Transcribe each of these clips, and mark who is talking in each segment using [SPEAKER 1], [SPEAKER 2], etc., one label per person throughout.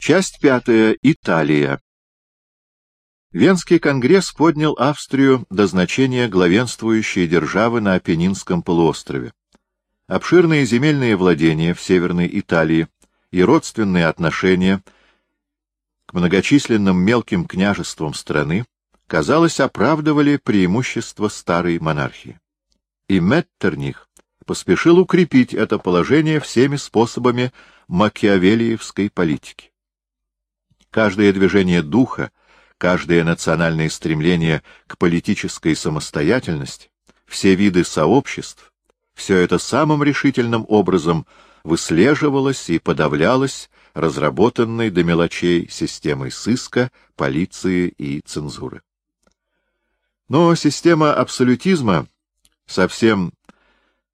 [SPEAKER 1] Часть пятая. Италия. Венский конгресс поднял Австрию до значения главенствующей державы на Апеннинском полуострове. Обширные земельные владения в Северной Италии и родственные отношения к многочисленным мелким княжествам страны, казалось, оправдывали преимущество старой монархии. И Меттерних поспешил укрепить это положение всеми способами макиавелиевской политики. Каждое движение духа, каждое национальное стремление к политической самостоятельности, все виды сообществ, все это самым решительным образом выслеживалось и подавлялось разработанной до мелочей системой сыска, полиции и цензуры. Но система абсолютизма совсем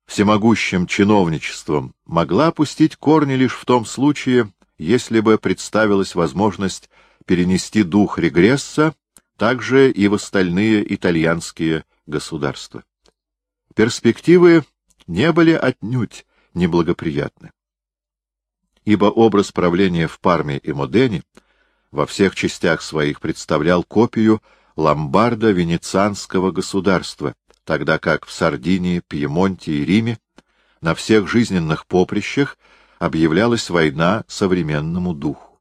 [SPEAKER 1] всемогущим чиновничеством могла пустить корни лишь в том случае, если бы представилась возможность перенести дух регресса также и в остальные итальянские государства. Перспективы не были отнюдь неблагоприятны. Ибо образ правления в Парме и Модене во всех частях своих представлял копию ломбардо-венецианского государства, тогда как в Сардинии, Пьемонте и Риме на всех жизненных поприщах объявлялась война современному духу.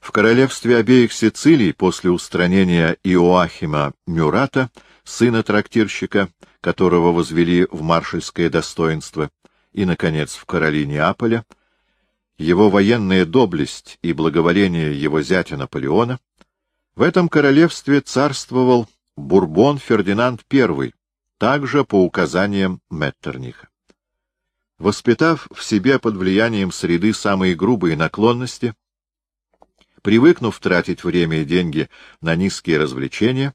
[SPEAKER 1] В королевстве обеих Сицилий после устранения Иоахима Мюрата, сына трактирщика, которого возвели в маршальское достоинство, и, наконец, в короли Неаполя, его военная доблесть и благоволение его зятя Наполеона, в этом королевстве царствовал Бурбон Фердинанд I, также по указаниям Меттерниха. Воспитав в себе под влиянием среды самые грубые наклонности, привыкнув тратить время и деньги на низкие развлечения,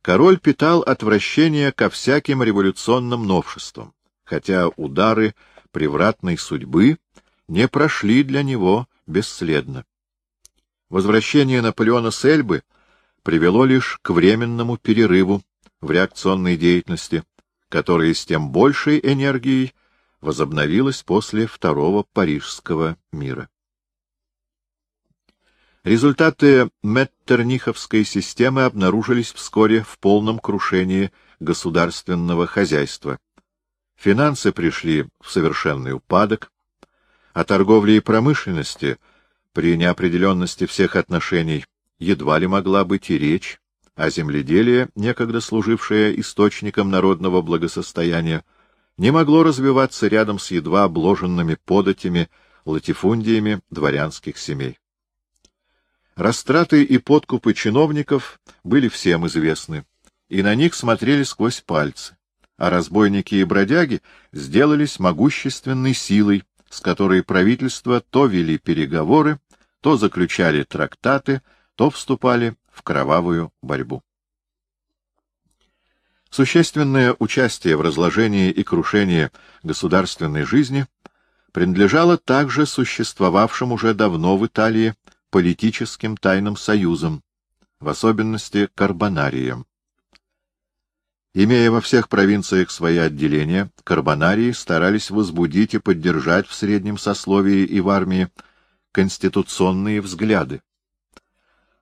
[SPEAKER 1] король питал отвращение ко всяким революционным новшествам, хотя удары превратной судьбы не прошли для него бесследно. Возвращение Наполеона с Эльбы привело лишь к временному перерыву в реакционной деятельности, который с тем большей энергией возобновилась после Второго Парижского мира. Результаты Меттерниховской системы обнаружились вскоре в полном крушении государственного хозяйства. Финансы пришли в совершенный упадок, о торговле и промышленности при неопределенности всех отношений едва ли могла быть и речь, а земледелие, некогда служившее источником народного благосостояния, не могло развиваться рядом с едва обложенными податями, латифундиями дворянских семей. Растраты и подкупы чиновников были всем известны, и на них смотрели сквозь пальцы, а разбойники и бродяги сделались могущественной силой, с которой правительства то вели переговоры, то заключали трактаты, то вступали в кровавую борьбу. Существенное участие в разложении и крушении государственной жизни принадлежало также существовавшим уже давно в Италии политическим тайным союзам, в особенности карбонариям. Имея во всех провинциях свои отделения, карбонарии старались возбудить и поддержать в среднем сословии и в армии конституционные взгляды.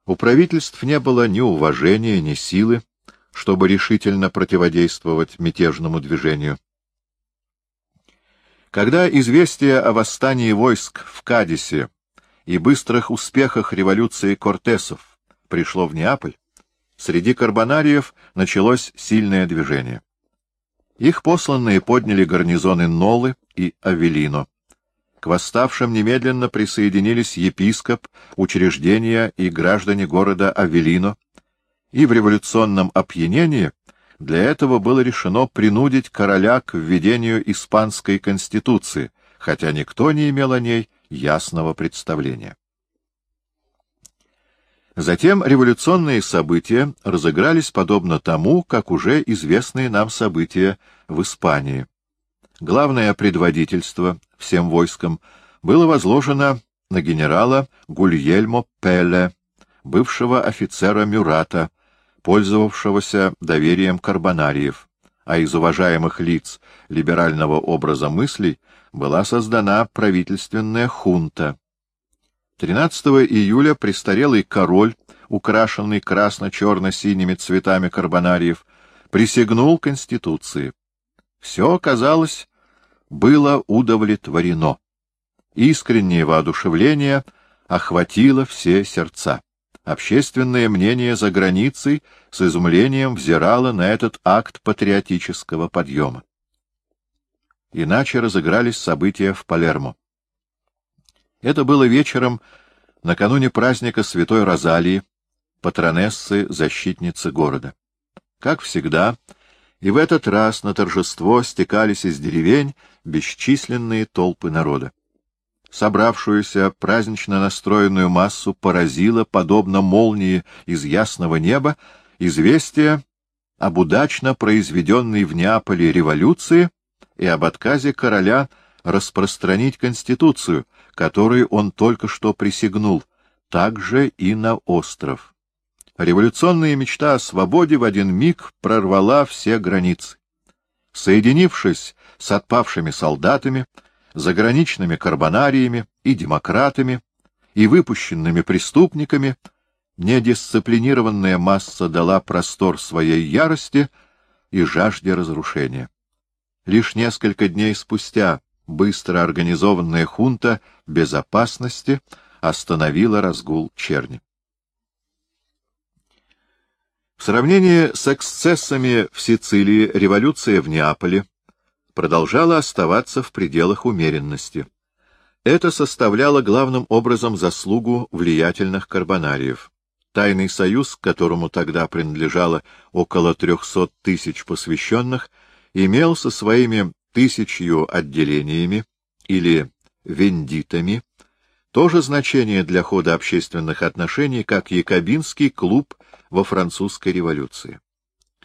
[SPEAKER 1] У правительств не было ни уважения, ни силы, чтобы решительно противодействовать мятежному движению. Когда известие о восстании войск в Кадисе и быстрых успехах революции Кортесов пришло в Неаполь, среди карбонариев началось сильное движение. Их посланные подняли гарнизоны Нолы и Авелино. К восставшим немедленно присоединились епископ, учреждения и граждане города Авелино, и в революционном опьянении для этого было решено принудить короля к введению испанской конституции, хотя никто не имел о ней ясного представления. Затем революционные события разыгрались подобно тому, как уже известные нам события в Испании. Главное предводительство всем войскам было возложено на генерала Гульельмо Пеле, бывшего офицера Мюрата, пользовавшегося доверием карбонариев, а из уважаемых лиц либерального образа мыслей была создана правительственная хунта. 13 июля престарелый король, украшенный красно-черно-синими цветами карбонариев, присягнул Конституции. Все, казалось, было удовлетворено. Искреннее воодушевление охватило все сердца. Общественное мнение за границей с изумлением взирало на этот акт патриотического подъема. Иначе разыгрались события в Палермо. Это было вечером накануне праздника Святой Розалии, патронессы, защитницы города. Как всегда, и в этот раз на торжество стекались из деревень бесчисленные толпы народа. Собравшуюся празднично настроенную массу поразило, подобно молнии из ясного неба, известие об удачно произведенной в Неаполе революции и об отказе короля распространить Конституцию, которой он только что присягнул, также и на остров. Революционная мечта о свободе в один миг прорвала все границы. Соединившись с отпавшими солдатами, заграничными карбонариями и демократами, и выпущенными преступниками, недисциплинированная масса дала простор своей ярости и жажде разрушения. Лишь несколько дней спустя быстро организованная хунта безопасности остановила разгул черни. В сравнении с эксцессами в Сицилии революция в Неаполе продолжала оставаться в пределах умеренности. Это составляло главным образом заслугу влиятельных карбонариев. Тайный союз, которому тогда принадлежало около трехсот тысяч посвященных, имел со своими тысячью отделениями или вендитами то же значение для хода общественных отношений, как якобинский клуб во французской революции.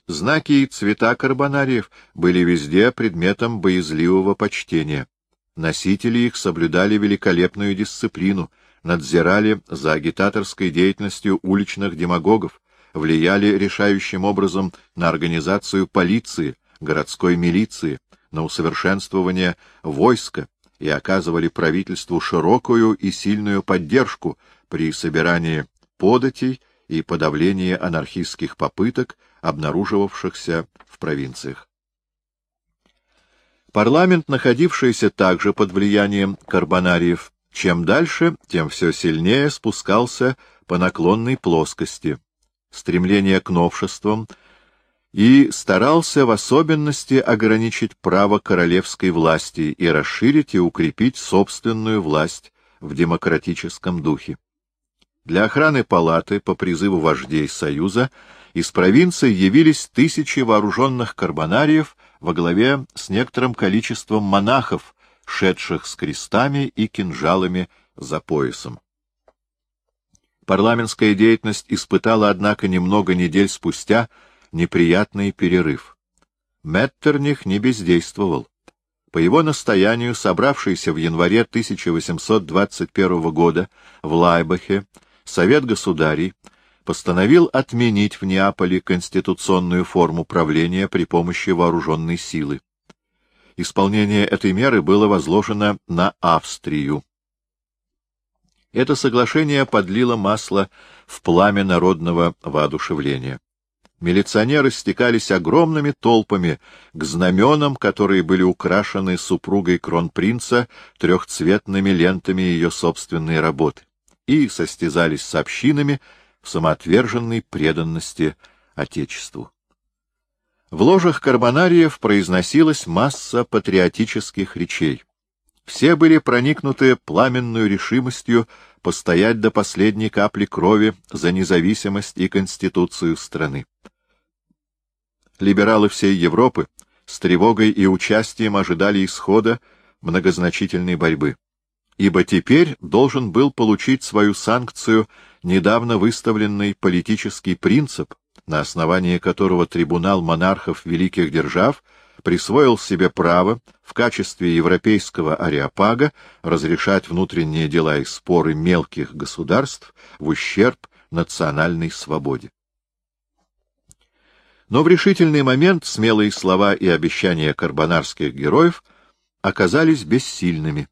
[SPEAKER 1] Знаки и цвета карбонариев были везде предметом боязливого почтения. Носители их соблюдали великолепную дисциплину, надзирали за агитаторской деятельностью уличных демагогов, влияли решающим образом на организацию полиции, городской милиции, на усовершенствование войска и оказывали правительству широкую и сильную поддержку при собирании податей и подавлении анархистских попыток, обнаруживавшихся в провинциях. Парламент, находившийся также под влиянием карбонариев, чем дальше, тем все сильнее спускался по наклонной плоскости. Стремление к новшествам — и старался в особенности ограничить право королевской власти и расширить и укрепить собственную власть в демократическом духе. Для охраны палаты по призыву вождей Союза из провинции явились тысячи вооруженных карбонариев во главе с некоторым количеством монахов, шедших с крестами и кинжалами за поясом. Парламентская деятельность испытала, однако, немного недель спустя неприятный перерыв. Меттерних не бездействовал. По его настоянию, собравшийся в январе 1821 года в Лайбахе, Совет Государей постановил отменить в Неаполе конституционную форму правления при помощи вооруженной силы. Исполнение этой меры было возложено на Австрию. Это соглашение подлило масло в пламя народного воодушевления милиционеры стекались огромными толпами к знаменам, которые были украшены супругой кронпринца трехцветными лентами ее собственной работы, и состязались с общинами в самоотверженной преданности Отечеству. В ложах карбонариев произносилась масса патриотических речей. Все были проникнуты пламенную решимостью постоять до последней капли крови за независимость и конституцию страны либералы всей Европы с тревогой и участием ожидали исхода многозначительной борьбы. Ибо теперь должен был получить свою санкцию недавно выставленный политический принцип, на основании которого трибунал монархов великих держав присвоил себе право в качестве европейского ареопага разрешать внутренние дела и споры мелких государств в ущерб национальной свободе. Но в решительный момент смелые слова и обещания карбонарских героев оказались бессильными.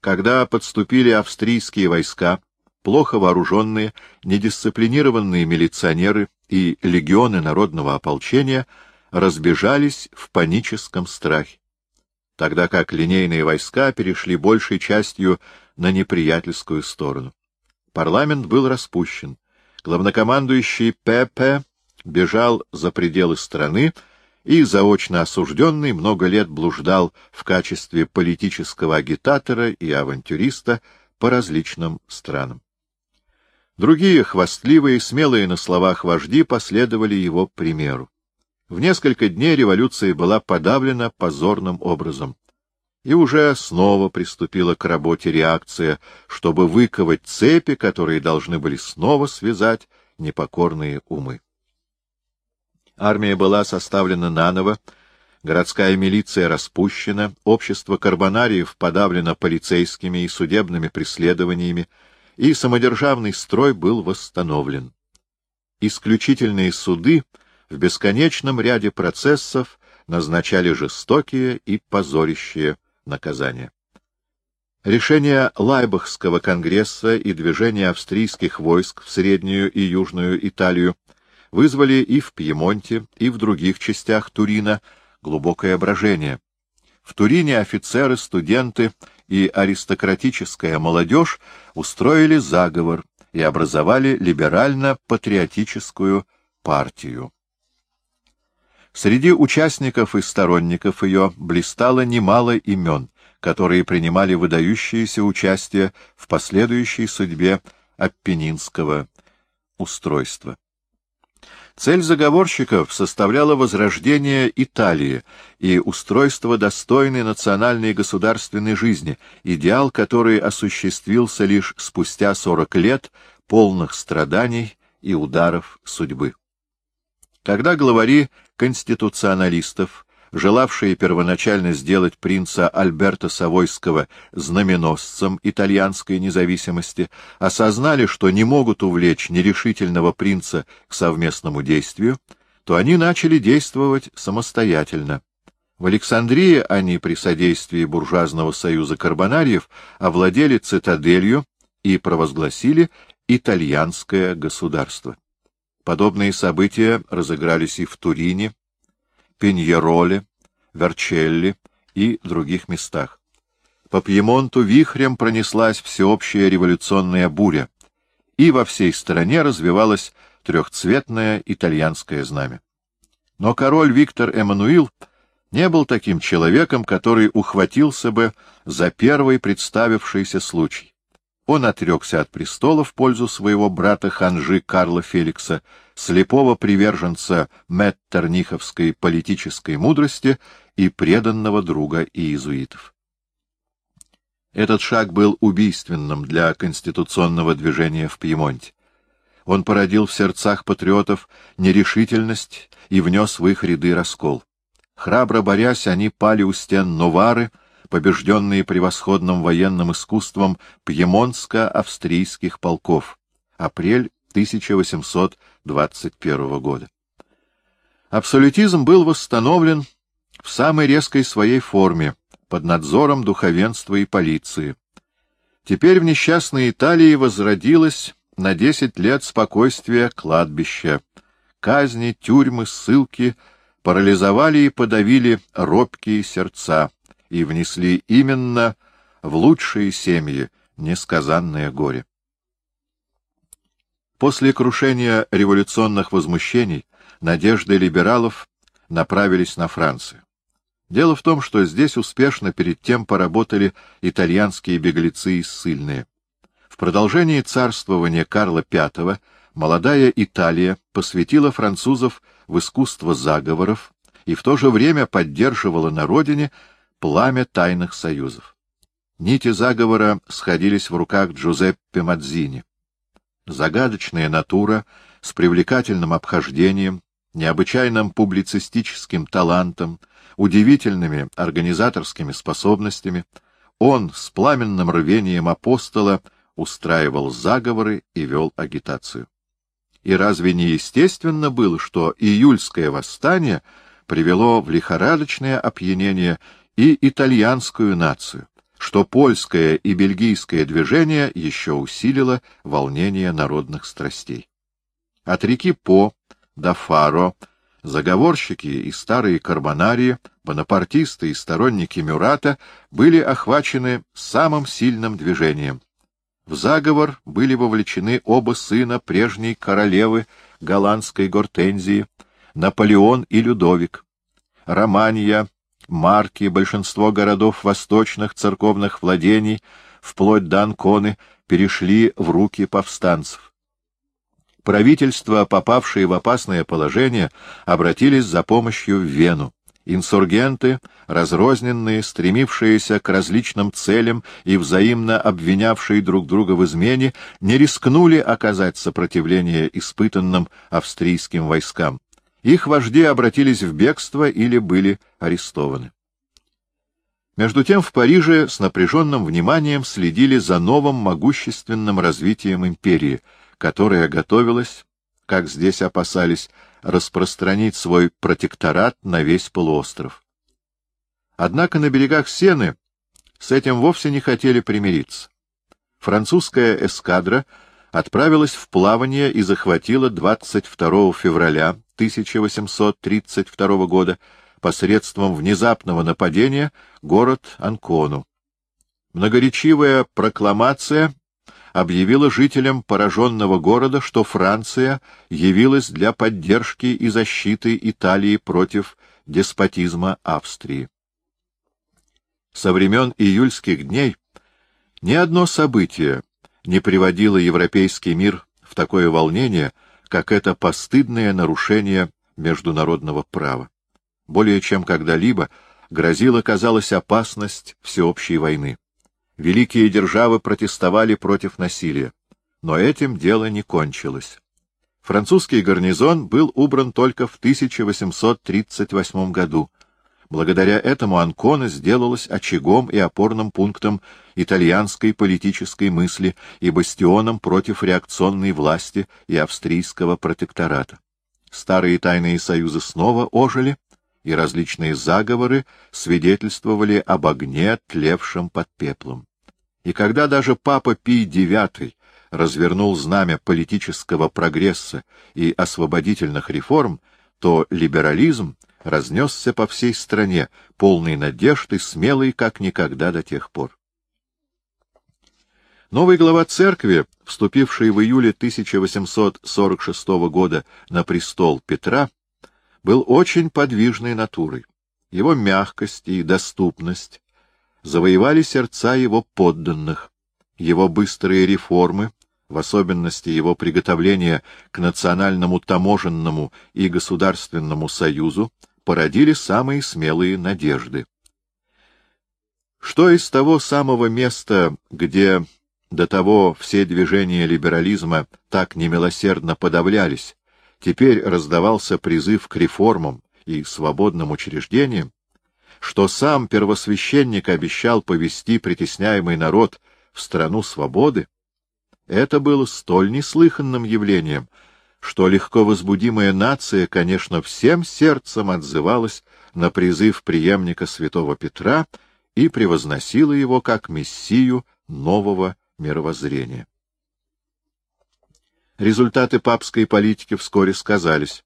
[SPEAKER 1] Когда подступили австрийские войска, плохо вооруженные, недисциплинированные милиционеры и легионы народного ополчения разбежались в паническом страхе, тогда как линейные войска перешли большей частью на неприятельскую сторону. Парламент был распущен. Главнокомандующий Пепе бежал за пределы страны, и заочно осужденный много лет блуждал в качестве политического агитатора и авантюриста по различным странам. Другие хвастливые, смелые на словах вожди последовали его примеру. В несколько дней революция была подавлена позорным образом. И уже снова приступила к работе реакция, чтобы выковать цепи, которые должны были снова связать непокорные умы. Армия была составлена наново, городская милиция распущена, общество карбонариев подавлено полицейскими и судебными преследованиями, и самодержавный строй был восстановлен. Исключительные суды в бесконечном ряде процессов назначали жестокие и позорящие наказания. Решения Лайбахского конгресса и движения австрийских войск в Среднюю и Южную Италию вызвали и в Пьемонте, и в других частях Турина глубокое брожение. В Турине офицеры, студенты и аристократическая молодежь устроили заговор и образовали либерально-патриотическую партию. Среди участников и сторонников ее блистало немало имен, которые принимали выдающееся участие в последующей судьбе Аппенинского устройства. Цель заговорщиков составляла возрождение Италии и устройство достойной национальной и государственной жизни, идеал, который осуществился лишь спустя сорок лет полных страданий и ударов судьбы. Когда главари конституционалистов желавшие первоначально сделать принца Альберта Савойского знаменосцем итальянской независимости, осознали, что не могут увлечь нерешительного принца к совместному действию, то они начали действовать самостоятельно. В Александрии они при содействии буржуазного союза карбонариев овладели цитаделью и провозгласили итальянское государство. Подобные события разыгрались и в Турине, Пиньероле, Верчелли и других местах. По Пьемонту вихрем пронеслась всеобщая революционная буря, и во всей стране развивалось трехцветное итальянское знамя. Но король Виктор Эммануил не был таким человеком, который ухватился бы за первый представившийся случай. Он отрекся от престола в пользу своего брата ханжи Карла Феликса, слепого приверженца меттерниховской политической мудрости и преданного друга иезуитов. Этот шаг был убийственным для конституционного движения в Пьемонте. Он породил в сердцах патриотов нерешительность и внес в их ряды раскол. Храбро борясь, они пали у стен Новары — побежденные превосходным военным искусством пьемонско-австрийских полков. Апрель 1821 года. Абсолютизм был восстановлен в самой резкой своей форме, под надзором духовенства и полиции. Теперь в несчастной Италии возродилось на десять лет спокойствие кладбища. Казни, тюрьмы, ссылки парализовали и подавили робкие сердца и внесли именно в лучшие семьи несказанное горе. После крушения революционных возмущений надежды либералов направились на Францию. Дело в том, что здесь успешно перед тем поработали итальянские беглецы и ссыльные. В продолжении царствования Карла V молодая Италия посвятила французов в искусство заговоров и в то же время поддерживала на родине пламя тайных союзов. Нити заговора сходились в руках Джузеппе Мадзини. Загадочная натура с привлекательным обхождением, необычайным публицистическим талантом, удивительными организаторскими способностями, он с пламенным рвением апостола устраивал заговоры и вел агитацию. И разве не естественно было, что июльское восстание привело в лихорадочное опьянение и итальянскую нацию, что польское и бельгийское движение еще усилило волнение народных страстей. От реки По до Фаро заговорщики и старые карбонарии, бонапартисты и сторонники Мюрата были охвачены самым сильным движением. В заговор были вовлечены оба сына прежней королевы голландской Гортензии, Наполеон и Людовик. Романия, Марки, большинство городов восточных церковных владений, вплоть до Анконы, перешли в руки повстанцев. Правительства, попавшие в опасное положение, обратились за помощью в Вену. Инсургенты, разрозненные, стремившиеся к различным целям и взаимно обвинявшие друг друга в измене, не рискнули оказать сопротивление испытанным австрийским войскам. Их вожди обратились в бегство или были арестованы. Между тем в Париже с напряженным вниманием следили за новым могущественным развитием империи, которая готовилась, как здесь опасались, распространить свой протекторат на весь полуостров. Однако на берегах Сены с этим вовсе не хотели примириться. Французская эскадра отправилась в плавание и захватила 22 февраля 1832 года посредством внезапного нападения город Анкону. Многоречивая прокламация объявила жителям пораженного города, что Франция явилась для поддержки и защиты Италии против деспотизма Австрии. Со времен июльских дней ни одно событие не приводило европейский мир в такое волнение, как это постыдное нарушение международного права. Более чем когда-либо грозила, казалось, опасность всеобщей войны. Великие державы протестовали против насилия, но этим дело не кончилось. Французский гарнизон был убран только в 1838 году, Благодаря этому Анкона сделалась очагом и опорным пунктом итальянской политической мысли и бастионом против реакционной власти и австрийского протектората. Старые тайные союзы снова ожили, и различные заговоры свидетельствовали об огне, тлевшем под пеплом. И когда даже папа Пий IX развернул знамя политического прогресса и освободительных реформ, то либерализм разнесся по всей стране, полный надежд и смелый, как никогда до тех пор. Новый глава церкви, вступивший в июле 1846 года на престол Петра, был очень подвижной натурой. Его мягкость и доступность завоевали сердца его подданных, его быстрые реформы в особенности его приготовление к национальному таможенному и государственному союзу, породили самые смелые надежды. Что из того самого места, где до того все движения либерализма так немилосердно подавлялись, теперь раздавался призыв к реформам и свободным учреждениям, что сам первосвященник обещал повести притесняемый народ в страну свободы, это было столь неслыханным явлением, что легко возбудимая нация, конечно, всем сердцем отзывалась на призыв преемника святого Петра и превозносила его как мессию нового мировоззрения. Результаты папской политики вскоре сказались.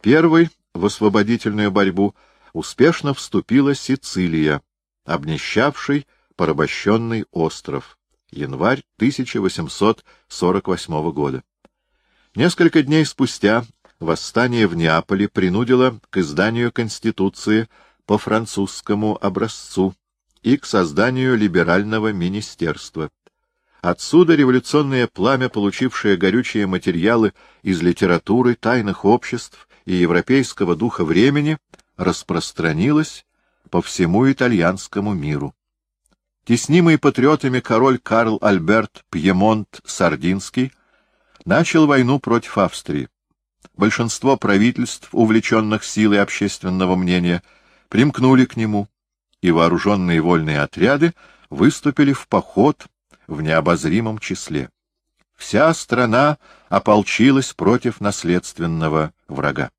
[SPEAKER 1] Первый в освободительную борьбу успешно вступила Сицилия, обнищавший порабощенный остров январь 1848 года. Несколько дней спустя восстание в Неаполе принудило к изданию Конституции по французскому образцу и к созданию либерального министерства. Отсюда революционное пламя, получившее горючие материалы из литературы, тайных обществ и европейского духа времени, распространилось по всему итальянскому миру. Теснимый патриотами король Карл Альберт Пьемонт-Сардинский начал войну против Австрии. Большинство правительств, увлеченных силой общественного мнения, примкнули к нему, и вооруженные вольные отряды выступили в поход в необозримом числе. Вся страна ополчилась против наследственного врага.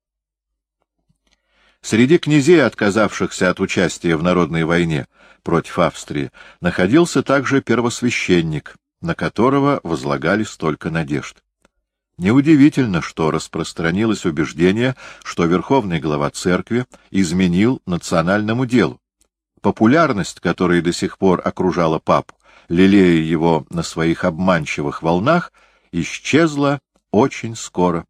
[SPEAKER 1] Среди князей, отказавшихся от участия в народной войне против Австрии, находился также первосвященник, на которого возлагали столько надежд. Неудивительно, что распространилось убеждение, что верховный глава церкви изменил национальному делу. Популярность, которая до сих пор окружала папу, лелея его на своих обманчивых волнах, исчезла очень скоро.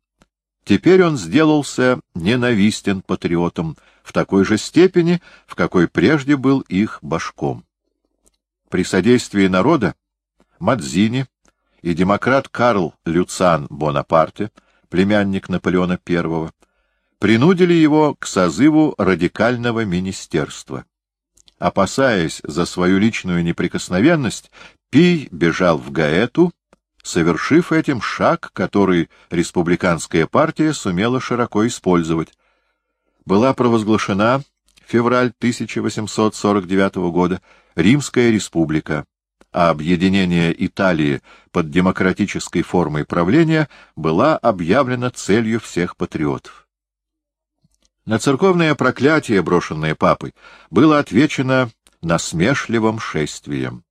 [SPEAKER 1] Теперь он сделался ненавистен патриотам в такой же степени, в какой прежде был их башком. При содействии народа Мадзини, и демократ Карл Люцан Бонапарте, племянник Наполеона I, принудили его к созыву радикального министерства. Опасаясь за свою личную неприкосновенность, Пий бежал в Гаэту, совершив этим шаг, который республиканская партия сумела широко использовать. Была провозглашена февраль 1849 года Римская республика, а объединение Италии под демократической формой правления была объявлена целью всех патриотов. На церковное проклятие, брошенное папой, было отвечено насмешливым шествием.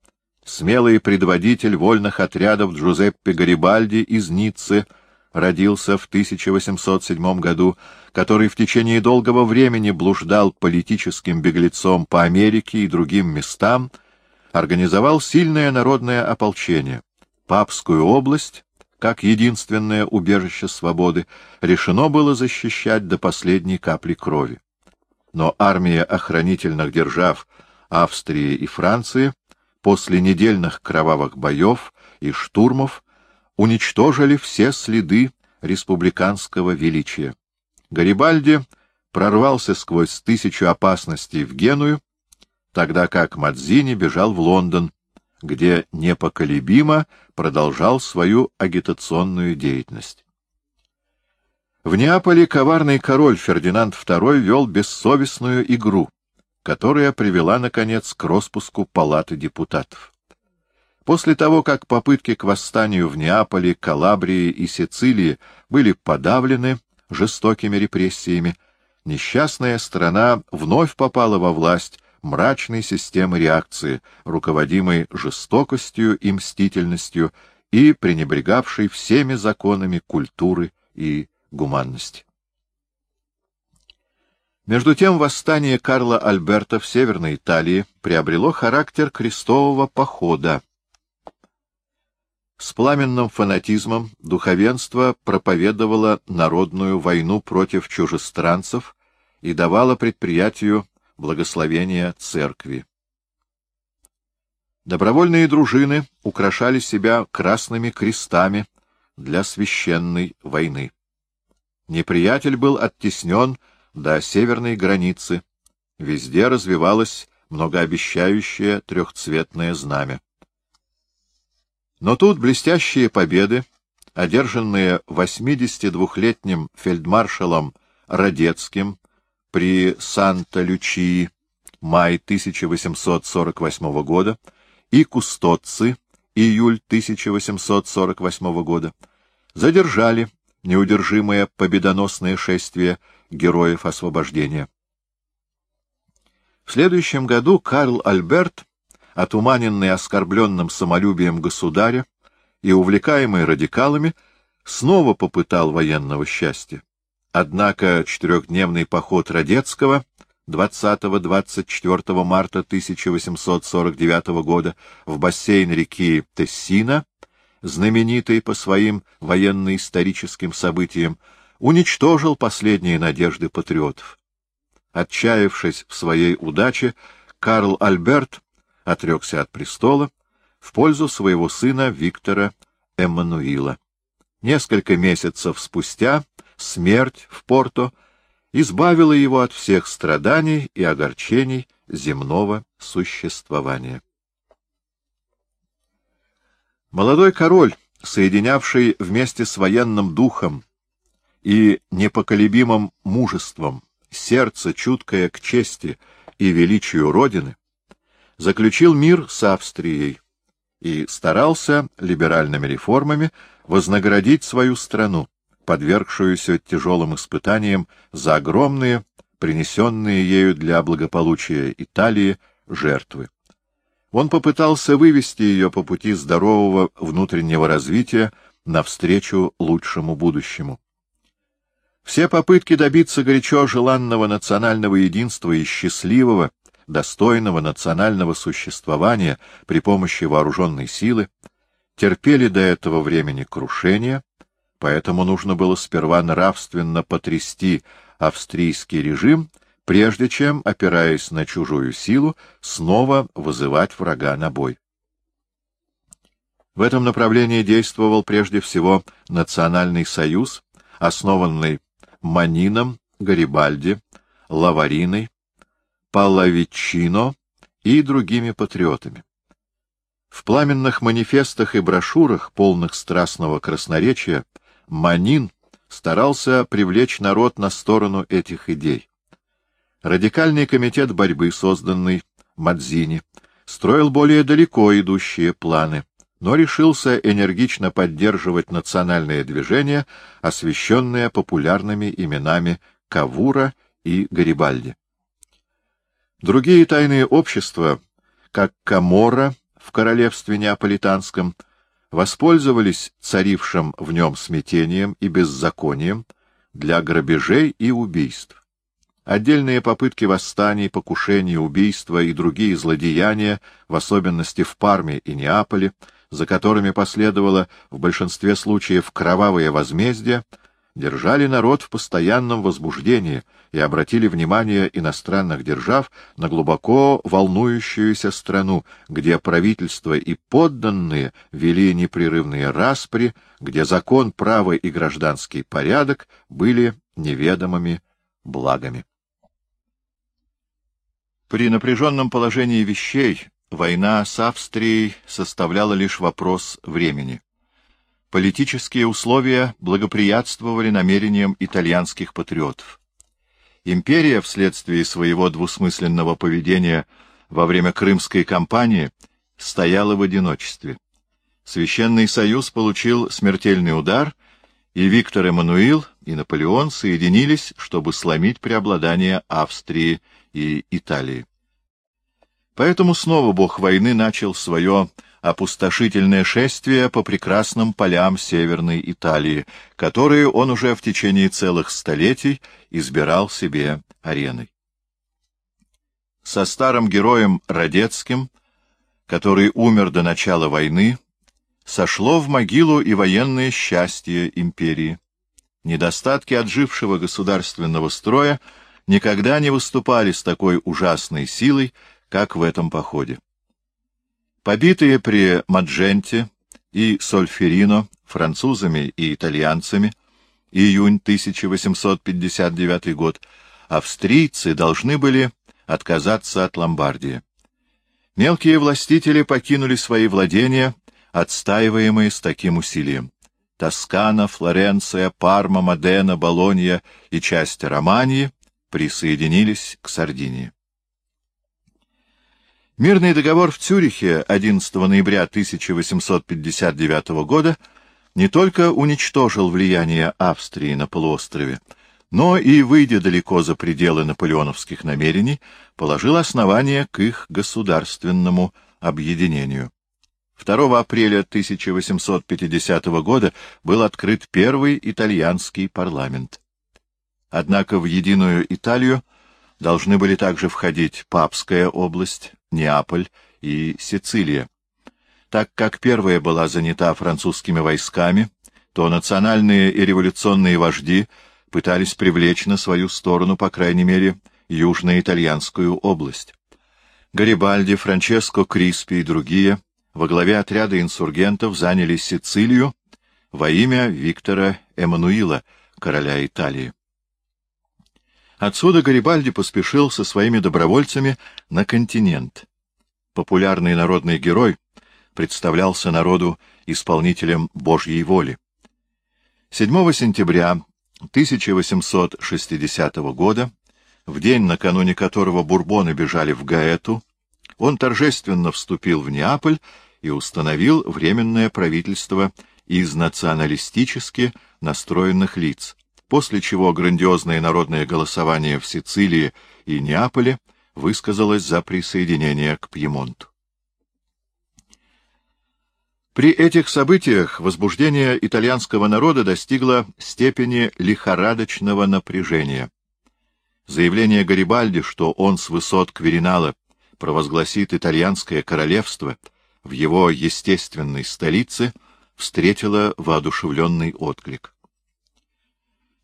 [SPEAKER 1] Смелый предводитель вольных отрядов Джузеппе Гарибальди из Ниццы родился в 1807 году, который в течение долгого времени блуждал политическим беглецом по Америке и другим местам, организовал сильное народное ополчение. Папскую область, как единственное убежище свободы, решено было защищать до последней капли крови. Но армия охранительных держав Австрии и Франции после недельных кровавых боев и штурмов уничтожили все следы республиканского величия. Гарибальди прорвался сквозь тысячу опасностей в Геную, тогда как Мадзини бежал в Лондон, где непоколебимо продолжал свою агитационную деятельность. В Неаполе коварный король Фердинанд II вел бессовестную игру, которая привела, наконец, к распуску Палаты депутатов. После того, как попытки к восстанию в Неаполе, Калабрии и Сицилии были подавлены жестокими репрессиями, несчастная страна вновь попала во власть мрачной системы реакции, руководимой жестокостью и мстительностью и пренебрегавшей всеми законами культуры и гуманности. Между тем восстание Карла Альберта в Северной Италии приобрело характер крестового похода. С пламенным фанатизмом духовенство проповедовало народную войну против чужестранцев и давало предприятию благословения церкви. Добровольные дружины украшали себя красными крестами для священной войны. Неприятель был оттеснен до северной границы. Везде развивалось многообещающее трехцветное знамя. Но тут блестящие победы, одержанные 82-летним фельдмаршалом Радецким при Санта-Лючии, май 1848 года, и Кустоцци, июль 1848 года, задержали неудержимое победоносное шествие героев освобождения. В следующем году Карл Альберт, отуманенный оскорбленным самолюбием государя и увлекаемый радикалами, снова попытал военного счастья. Однако четырехдневный поход Радецкого 20-24 марта 1849 года в бассейн реки Тессина, знаменитый по своим военно-историческим событиям, уничтожил последние надежды патриотов. Отчаявшись в своей удаче, Карл Альберт отрекся от престола в пользу своего сына Виктора Эммануила. Несколько месяцев спустя смерть в Порто избавила его от всех страданий и огорчений земного существования. Молодой король, соединявший вместе с военным духом и непоколебимым мужеством сердце, чуткое к чести и величию Родины, заключил мир с Австрией и старался либеральными реформами вознаградить свою страну, подвергшуюся тяжелым испытаниям за огромные принесенные ею для благополучия Италии жертвы. Он попытался вывести ее по пути здорового внутреннего развития навстречу лучшему будущему. Все попытки добиться горячо желанного национального единства и счастливого, достойного национального существования при помощи вооруженной силы терпели до этого времени крушение, поэтому нужно было сперва нравственно потрясти австрийский режим, прежде чем, опираясь на чужую силу, снова вызывать врага на бой. В этом направлении действовал прежде всего Национальный союз, основанный Манином, Гарибальди, Лавариной, Паллавичино и другими патриотами. В пламенных манифестах и брошюрах, полных страстного красноречия, Манин старался привлечь народ на сторону этих идей. Радикальный комитет борьбы, созданный Мадзини, строил более далеко идущие планы, но решился энергично поддерживать национальное движение, освещенное популярными именами Кавура и Гарибальди. Другие тайные общества, как Камора в королевстве Неаполитанском, воспользовались царившим в нем смятением и беззаконием для грабежей и убийств. Отдельные попытки восстаний, покушений, убийства и другие злодеяния, в особенности в Парме и Неаполе, за которыми последовало в большинстве случаев кровавое возмездие, держали народ в постоянном возбуждении и обратили внимание иностранных держав на глубоко волнующуюся страну, где правительство и подданные вели непрерывные распри, где закон, право и гражданский порядок были неведомыми благами. При напряженном положении вещей война с Австрией составляла лишь вопрос времени. Политические условия благоприятствовали намерениям итальянских патриотов. Империя вследствие своего двусмысленного поведения во время Крымской кампании стояла в одиночестве. Священный союз получил смертельный удар, и Виктор Эммануил и Наполеон соединились, чтобы сломить преобладание Австрии и Италии. Поэтому снова бог войны начал свое опустошительное шествие по прекрасным полям Северной Италии, которые он уже в течение целых столетий избирал себе ареной. Со старым героем Радецким, который умер до начала войны, сошло в могилу и военное счастье империи. Недостатки отжившего государственного строя никогда не выступали с такой ужасной силой, как в этом походе. Побитые при Мадженте и Сольферино французами и итальянцами, июнь 1859 год, австрийцы должны были отказаться от Ломбардии. Мелкие властители покинули свои владения, отстаиваемые с таким усилием. Тоскана, Флоренция, Парма, Модена, Болонья и часть Романии присоединились к Сардинии. Мирный договор в Цюрихе 11 ноября 1859 года не только уничтожил влияние Австрии на полуострове, но и, выйдя далеко за пределы наполеоновских намерений, положил основание к их государственному объединению. 2 апреля 1850 года был открыт первый итальянский парламент. Однако в единую Италию должны были также входить Папская область, Неаполь и Сицилия. Так как первая была занята французскими войсками, то национальные и революционные вожди пытались привлечь на свою сторону, по крайней мере, южно-итальянскую область. Гарибальди, Франческо Криспи и другие во главе отряда инсургентов заняли Сицилию во имя Виктора Эммануила, короля Италии. Отсюда Гарибальди поспешил со своими добровольцами на континент. Популярный народный герой представлялся народу исполнителем Божьей воли. 7 сентября 1860 года, в день, накануне которого бурбоны бежали в Гаэту, он торжественно вступил в Неаполь и установил временное правительство из националистически настроенных лиц, после чего грандиозное народное голосование в Сицилии и Неаполе высказалось за присоединение к Пьемонту. При этих событиях возбуждение итальянского народа достигло степени лихорадочного напряжения. Заявление Гарибальди, что он с высот Кверинала провозгласит итальянское королевство в его естественной столице, встретило воодушевленный отклик.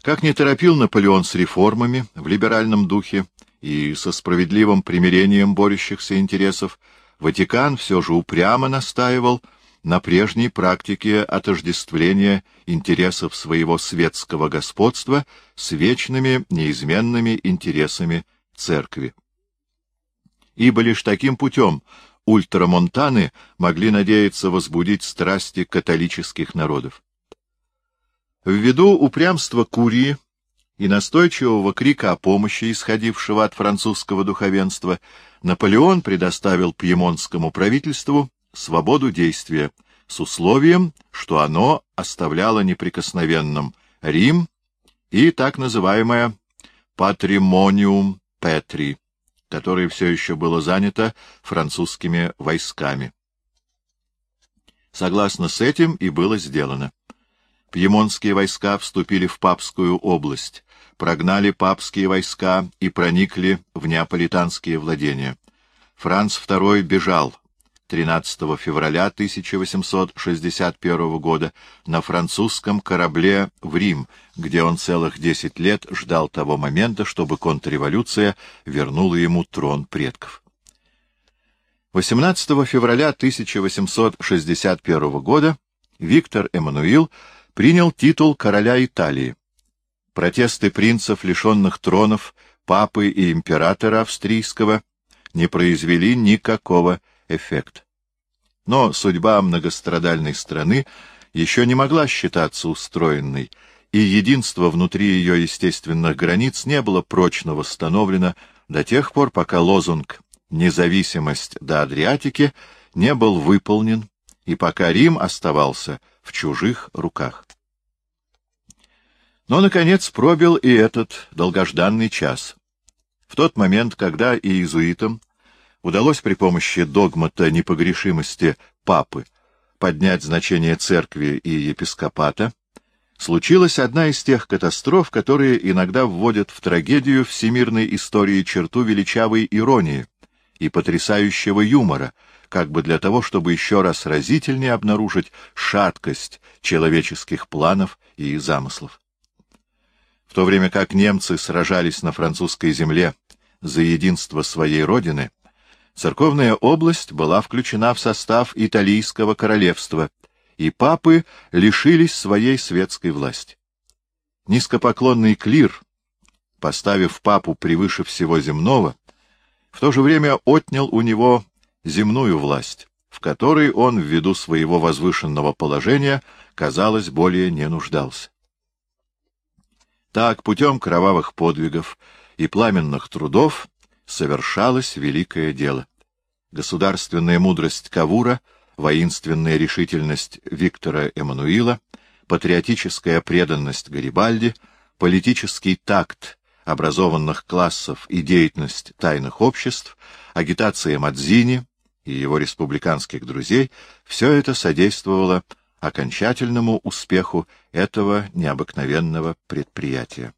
[SPEAKER 1] Как не торопил Наполеон с реформами в либеральном духе и со справедливым примирением борющихся интересов, Ватикан все же упрямо настаивал на прежней практике отождествления интересов своего светского господства с вечными неизменными интересами церкви. Ибо лишь таким путем ультрамонтаны могли надеяться возбудить страсти католических народов. Ввиду упрямства Курии и настойчивого крика о помощи, исходившего от французского духовенства, Наполеон предоставил пьемонтскому правительству свободу действия, с условием, что оно оставляло неприкосновенным Рим и так называемое «патримониум Петри», которое все еще было занято французскими войсками. Согласно с этим и было сделано. Пьемонтские войска вступили в Папскую область, прогнали папские войска и проникли в неаполитанские владения. Франц II бежал, 13 февраля 1861 года на французском корабле в Рим, где он целых десять лет ждал того момента, чтобы контрреволюция вернула ему трон предков. 18 февраля 1861 года Виктор Эммануил принял титул короля Италии. Протесты принцев, лишенных тронов, папы и императора австрийского, не произвели никакого эффект. Но судьба многострадальной страны еще не могла считаться устроенной, и единство внутри ее естественных границ не было прочно восстановлено до тех пор, пока лозунг «независимость до Адриатики» не был выполнен, и пока Рим оставался в чужих руках. Но, наконец, пробил и этот долгожданный час. В тот момент, когда иезуитам удалось при помощи догмата непогрешимости папы поднять значение церкви и епископата, случилась одна из тех катастроф, которые иногда вводят в трагедию всемирной истории черту величавой иронии и потрясающего юмора, как бы для того, чтобы еще раз разительнее обнаружить шаткость человеческих планов и замыслов. В то время как немцы сражались на французской земле за единство своей родины, церковная область была включена в состав Италийского королевства, и папы лишились своей светской власти. Низкопоклонный клир, поставив папу превыше всего земного, в то же время отнял у него земную власть, в которой он, ввиду своего возвышенного положения, казалось, более не нуждался. Так, путем кровавых подвигов и пламенных трудов совершалось великое дело. Государственная мудрость Кавура, воинственная решительность Виктора Эммануила, патриотическая преданность Гарибальди, политический такт образованных классов и деятельность тайных обществ, агитация Мадзини и его республиканских друзей — все это содействовало окончательному успеху этого необыкновенного предприятия.